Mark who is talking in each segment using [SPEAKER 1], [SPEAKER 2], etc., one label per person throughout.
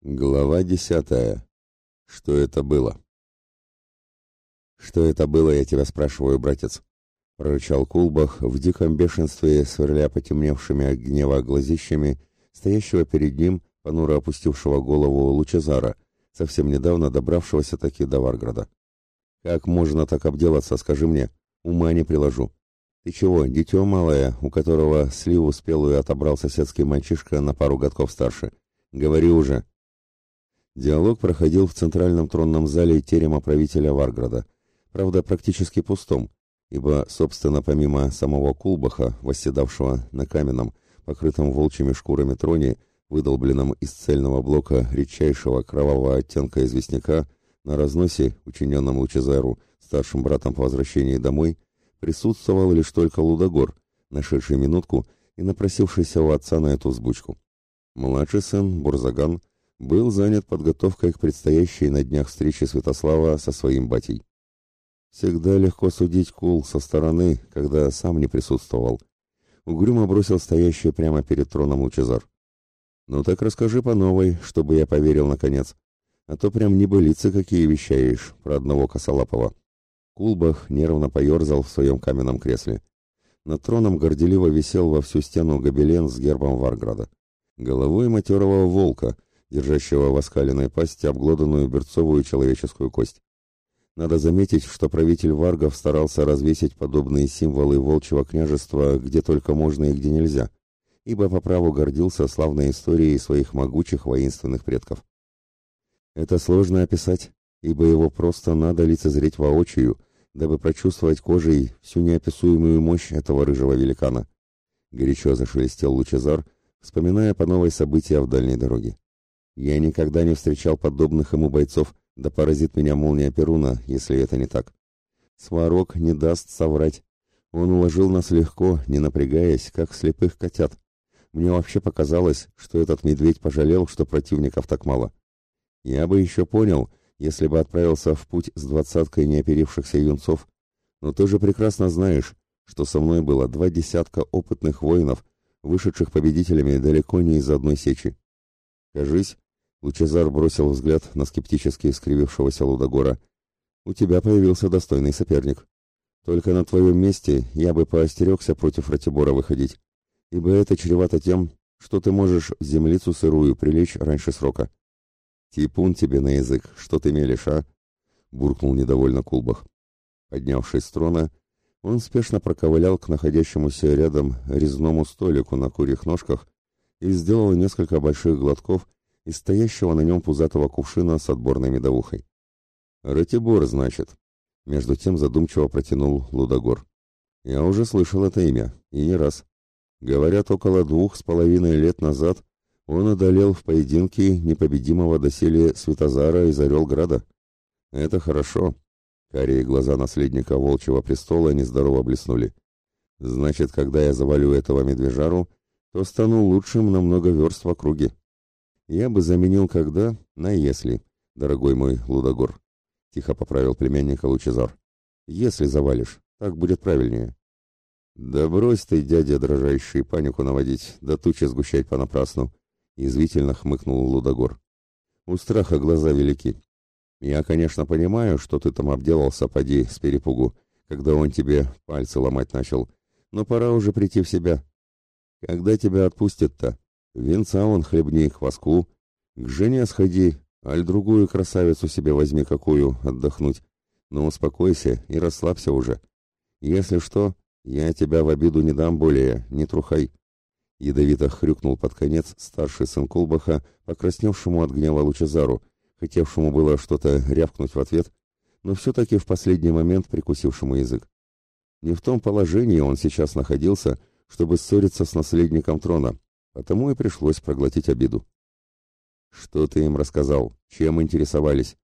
[SPEAKER 1] Глава десятая. Что это было? Что это было, я тебя спрашиваю, братец? прорычал Кулбах в диком бешенстве, сверля потемневшими от гнева глазищами стоящего перед ним, понуро опустившего голову Лучезара, совсем недавно добравшегося таки до Варграда. Как можно так обделаться, скажи мне, ума не приложу. Ты чего, дитё малое, у которого сливу спелую отобрал соседский мальчишка на пару годков старше? Говори уже, Диалог проходил в центральном тронном зале терема правителя Варграда, правда практически пустом, ибо, собственно, помимо самого Кулбаха, восседавшего на каменном, покрытом волчьими шкурами троне, выдолбленном из цельного блока редчайшего кровавого оттенка известняка, на разносе, учиненном Лучезару, старшим братом по возвращении домой, присутствовал лишь только Лудогор, нашедший минутку и напросившийся у отца на эту взбучку. Младший сын, Бурзаган, был занят подготовкой к предстоящей на днях встрече Святослава со своим батей. Всегда легко судить Кул со стороны, когда сам не присутствовал. Угрюмо бросил стоящий прямо перед троном Лучезар. «Ну так расскажи по новой, чтобы я поверил наконец. А то прям небылицы какие вещаешь про одного косолапого». Кулбах нервно поерзал в своем каменном кресле. Над троном горделиво висел во всю стену гобелен с гербом Варграда. Головой матерого волка — держащего в оскаленной пасти обглоданную берцовую человеческую кость. Надо заметить, что правитель Варгов старался развесить подобные символы волчьего княжества где только можно и где нельзя, ибо по праву гордился славной историей своих могучих воинственных предков. Это сложно описать, ибо его просто надо лицезреть воочию, дабы прочувствовать кожей всю неописуемую мощь этого рыжего великана. Горячо зашелестел Лучезар, вспоминая по новой события в дальней дороге. Я никогда не встречал подобных ему бойцов, да поразит меня молния Перуна, если это не так. Сварог не даст соврать. Он уложил нас легко, не напрягаясь, как слепых котят. Мне вообще показалось, что этот медведь пожалел, что противников так мало. Я бы еще понял, если бы отправился в путь с двадцаткой неоперившихся юнцов, но ты же прекрасно знаешь, что со мной было два десятка опытных воинов, вышедших победителями далеко не из одной сечи. Кажись, Лучезар бросил взгляд на скептически скривившегося Лудогора. «У тебя появился достойный соперник. Только на твоем месте я бы поостерегся против Ратибора выходить, ибо это чревато тем, что ты можешь землицу сырую прилечь раньше срока». «Типун тебе на язык, что ты мелешь, а?» — буркнул недовольно Кулбах. Поднявшись с трона, он спешно проковылял к находящемуся рядом резному столику на курьих ножках и сделал несколько больших глотков из стоящего на нем пузатого кувшина с отборной медовухой. «Ратибор, значит», — между тем задумчиво протянул Лудогор. «Я уже слышал это имя, и не раз. Говорят, около двух с половиной лет назад он одолел в поединке непобедимого доселе Светозара из Орелграда. Это хорошо». Карие глаза наследника Волчьего престола нездорово блеснули. «Значит, когда я завалю этого медвежару, то стану лучшим на много верст в округе. Я бы заменил когда на если, дорогой мой Лудогор. Тихо поправил племянника Лучезар. Если завалишь, так будет правильнее. Да брось ты, дядя дрожащий, панику наводить, да тучи сгущать понапрасну. Язвительно хмыкнул Лудогор. У страха глаза велики. Я, конечно, понимаю, что ты там обделался, поди, с перепугу, когда он тебе пальцы ломать начал, но пора уже прийти в себя. Когда тебя отпустят-то? Венца он хлебни, хвоску. К жене сходи, аль другую красавицу себе возьми какую, отдохнуть. Но успокойся и расслабься уже. Если что, я тебя в обиду не дам более, не трухай. Ядовито хрюкнул под конец старший сын Колбаха, покрасневшему от гнева Лучезару, хотевшему было что-то рявкнуть в ответ, но все-таки в последний момент прикусившему язык. Не в том положении он сейчас находился, чтобы ссориться с наследником трона, потому и пришлось проглотить обиду. «Что ты им рассказал? Чем интересовались?»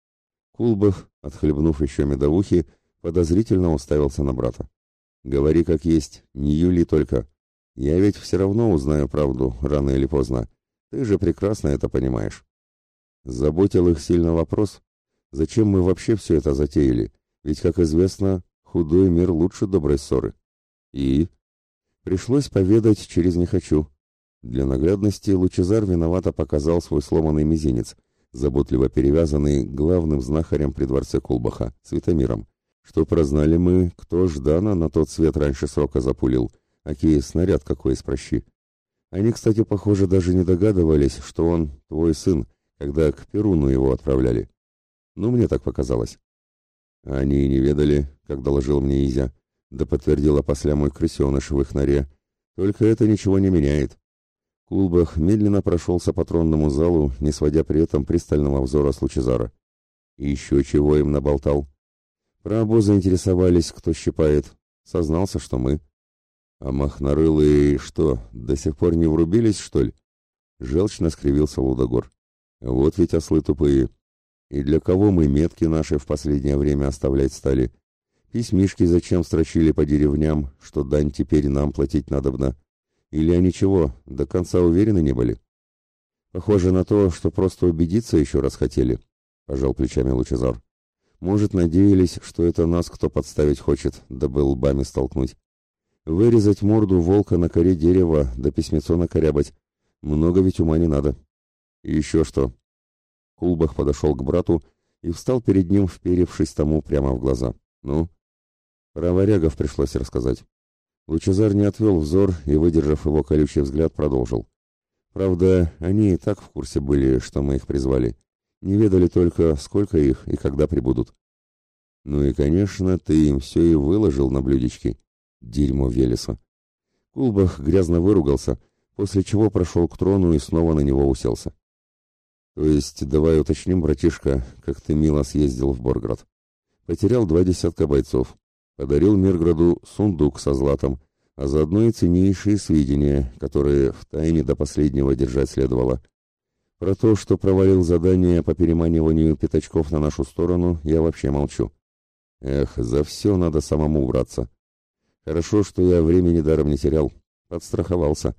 [SPEAKER 1] Кулбах, отхлебнув еще медовухи, подозрительно уставился на брата. «Говори как есть, не юли только. Я ведь все равно узнаю правду, рано или поздно. Ты же прекрасно это понимаешь». Заботил их сильно вопрос, зачем мы вообще все это затеяли, ведь, как известно, худой мир лучше доброй ссоры. И пришлось поведать через «не хочу». Для наглядности Лучезар виновато показал свой сломанный мизинец, заботливо перевязанный главным знахарем при дворце Кулбаха, Светомиром, что прознали мы, кто Ждана на тот свет раньше срока запулил, аки снаряд какой из прощи. Они, кстати, похоже, даже не догадывались, что он твой сын, когда к Перуну его отправляли. Ну, мне так показалось. Они и не ведали, как доложил мне Изя, да подтвердила после мой крысеныш в их норе. Только это ничего не меняет. Кулбах медленно прошелся по тронному залу, не сводя при этом пристального взора с Лучезара. И еще чего им наболтал. Про обозы интересовались, кто щипает. Сознался, что мы. А махнорылые что, до сих пор не врубились, что ли? Желчно скривился Лудогор. Вот ведь ослы тупые. И для кого мы метки наши в последнее время оставлять стали? Письмишки зачем строчили по деревням, что дань теперь нам платить надобно? Или они чего, до конца уверены не были? Похоже на то, что просто убедиться еще раз хотели, пожал плечами Лучезар. Может, надеялись, что это нас кто подставить хочет, дабы лбами столкнуть. Вырезать морду волка на коре дерева, да письмецо накорябать. Много ведь ума не надо. И еще что. Кулбах подошел к брату и встал перед ним, вперевшись тому прямо в глаза. Ну? Про варягов пришлось рассказать. Лучезар не отвел взор и, выдержав его колючий взгляд, продолжил. Правда, они и так в курсе были, что мы их призвали. Не ведали только, сколько их и когда прибудут. Ну и, конечно, ты им все и выложил на блюдечки. Дерьмо Велеса. Кулбах грязно выругался, после чего прошел к трону и снова на него уселся. То есть, давай уточним, братишка, как ты мило съездил в Борград. Потерял два десятка бойцов. Подарил Мирграду сундук со златом, а заодно и ценнейшие сведения, которые в тайне до последнего держать следовало. Про то, что провалил задание по переманиванию пятачков на нашу сторону, я вообще молчу. Эх, за все надо самому браться. Хорошо, что я времени даром не терял, подстраховался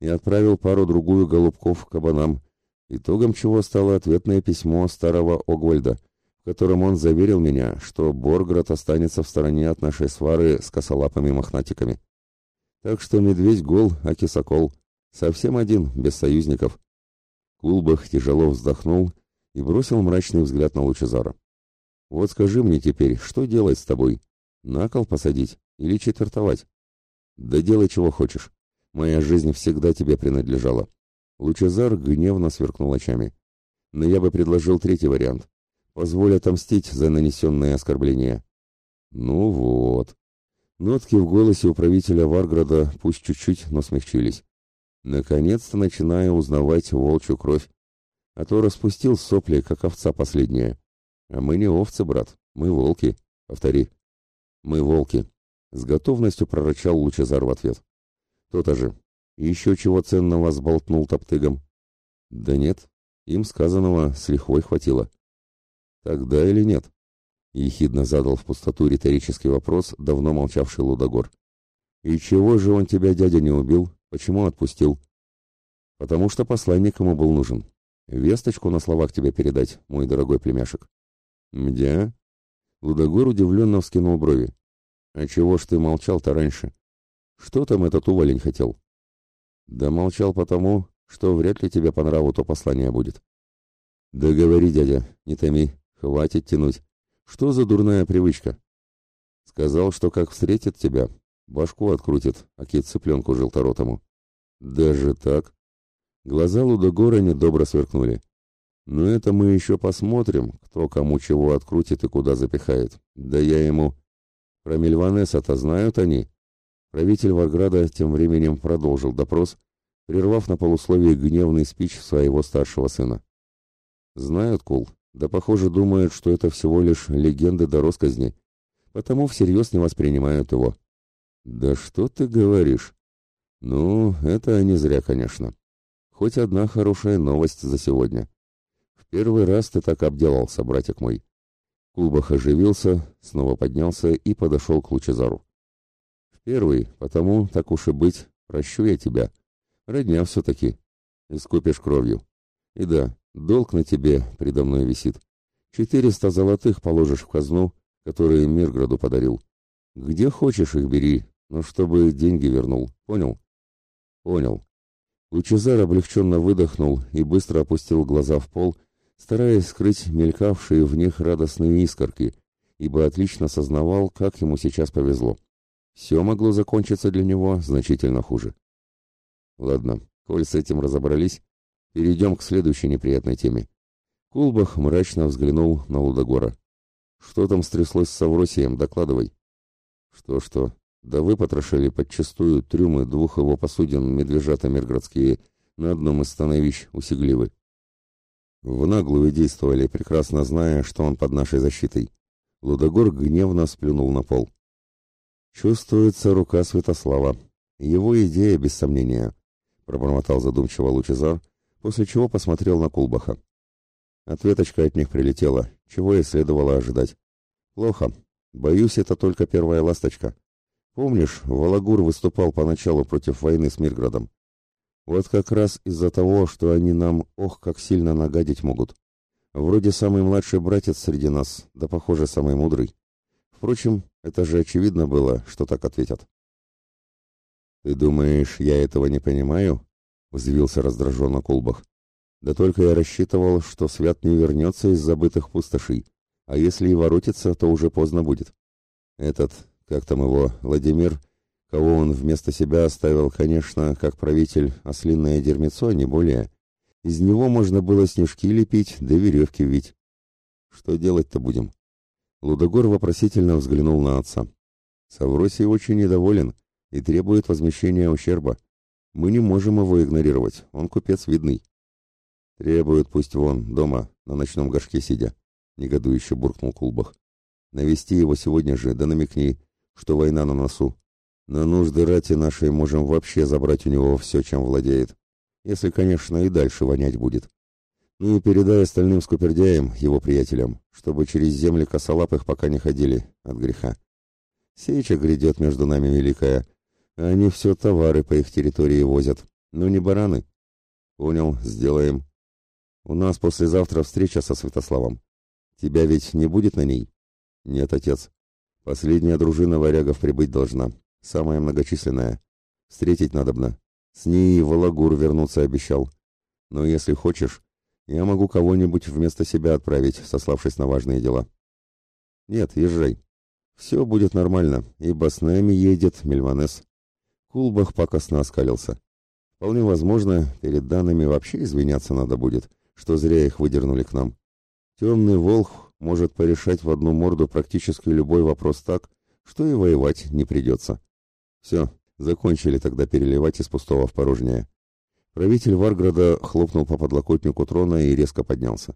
[SPEAKER 1] и отправил пару-другую голубков к кабанам, итогом чего стало ответное письмо старого Огвальда, в котором он заверил меня, что Борград останется в стороне от нашей свары с косолапыми-мохнатиками. Так что медведь гол, а кисокол. Совсем один, без союзников. Кулбах тяжело вздохнул и бросил мрачный взгляд на Лучезара. «Вот скажи мне теперь, что делать с тобой? На кол посадить или четвертовать?» «Да делай, чего хочешь. Моя жизнь всегда тебе принадлежала». Лучезар гневно сверкнул очами. «Но я бы предложил третий вариант. Позволь отомстить за нанесенное оскорбление». «Ну вот». Нотки в голосе управителя Варграда пусть чуть-чуть, но смягчились. Наконец-то начинаю узнавать волчью кровь. А то распустил сопли, как овца последняя. А мы не овцы, брат, мы волки. Повтори. Мы волки. С готовностью прорычал Лучезар в ответ. То-то же. Еще чего ценного сболтнул топтыгом. Да нет, им сказанного с лихвой хватило. Тогда или нет? Ехидно задал в пустоту риторический вопрос давно молчавший Лудогор. И чего же он тебя, дядя, не убил? Почему отпустил? Потому что посланник ему был нужен. Весточку на словах тебе передать, мой дорогой племяшек. Мдя? Лудогор удивленно вскинул брови. А чего ж ты молчал-то раньше? Что там этот уволень хотел? Да молчал потому, что вряд ли тебе по нраву то послание будет. Да говори, дядя, не томи, хватит тянуть. Что за дурная привычка? Сказал, что как встретит тебя, Башку открутит, а кит цыпленку желторотому. Даже так? Глаза Лудогора недобро сверкнули. Но это мы еще посмотрим, кто кому чего открутит и куда запихает. Да я ему... Про Мельванеса-то знают они? Правитель Варграда тем временем продолжил допрос, прервав на полусловие гневный спич своего старшего сына. Знают, Кул, да похоже думают, что это всего лишь легенды до росказни, потому всерьез не воспринимают его. «Да что ты говоришь?» «Ну, это не зря, конечно. Хоть одна хорошая новость за сегодня. В первый раз ты так обделался, братик мой». Кулбах оживился, снова поднялся и подошел к Лучезару. «В первый, потому, так уж и быть, прощу я тебя. Родня все-таки. Искупишь кровью. И да, долг на тебе предо мной висит. Четыреста золотых положишь в казну, которые Мирграду подарил. Где хочешь их бери, но чтобы деньги вернул. Понял? Понял. Лучезар облегченно выдохнул и быстро опустил глаза в пол, стараясь скрыть мелькавшие в них радостные искорки, ибо отлично сознавал, как ему сейчас повезло. Все могло закончиться для него значительно хуже. Ладно, коль с этим разобрались, перейдем к следующей неприятной теме. Кулбах мрачно взглянул на Лудогора. «Что там стряслось с Авросием? Докладывай». «Что-что? Да вы потрошили подчистую трюмы двух его посудин медвежата миргородские на одном из становищ у. В наглую действовали, прекрасно зная, что он под нашей защитой. Лудогор гневно сплюнул на пол. Чувствуется рука Святослава. Его идея, без сомнения, пробормотал задумчиво Лучезар, после чего посмотрел на Кулбаха. Ответочка от них прилетела, чего и следовало ожидать. Плохо. Боюсь, это только первая ласточка. Помнишь, Валагур выступал поначалу против войны с Мирградом? Вот как раз из-за того, что они нам, ох, как сильно нагадить могут. Вроде самый младший братец среди нас, да, похоже, самый мудрый. Впрочем, это же очевидно было, что так ответят. «Ты думаешь, я этого не понимаю?» — взвился раздраженно Колбах. «Да только я рассчитывал, что Свят не вернется из забытых пустошей, а если и воротится, то уже поздно будет. Этот, как там его, Владимир, кого он вместо себя оставил, конечно, как правитель ослинное дерьмецо, не более. Из него можно было снежки лепить, да веревки вить. Что делать-то будем?» Лудогор вопросительно взглянул на отца. Савросий очень недоволен и требует возмещения ущерба. Мы не можем его игнорировать, он купец видный. Требует пусть вон, дома, на ночном горшке сидя, негодующе буркнул Кулбах. Навести его сегодня же, да намекни, что война на носу. На нужды рати нашей можем вообще забрать у него все, чем владеет. Если, конечно, и дальше вонять будет. Ну и передай остальным скупердяям, его приятелям, чтобы через земли косолапых пока не ходили от греха. Сеча грядет между нами великая, они все товары по их территории возят. Ну не бараны. Понял, сделаем. У нас послезавтра встреча со Святославом. Тебя ведь не будет на ней? Нет, отец. Последняя дружина варягов прибыть должна, самая многочисленная. Встретить надобно. С ней Валагур вернуться обещал. Но если хочешь, я могу кого-нибудь вместо себя отправить, сославшись на важные дела. Нет, езжай. Все будет нормально, ибо с нами едет Мельванес. Кулбах покосно оскалился. Вполне возможно, перед данными вообще извиняться надо будет, что зря их выдернули к нам. Темный волх может порешать в одну морду практически любой вопрос так, что и воевать не придется. Все, закончили тогда переливать из пустого в порожнее. Правитель Варграда хлопнул по подлокотнику трона и резко поднялся.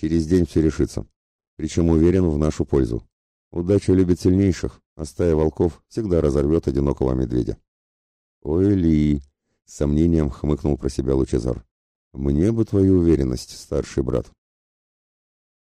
[SPEAKER 1] Через день все решится. Причем уверен в нашу пользу. Удача любит сильнейших, а стая волков всегда разорвет одинокого медведя. «Ой, Ли!» — с сомнением хмыкнул про себя Лучезар. «Мне бы твою уверенность, старший брат».